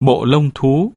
bộ lông thú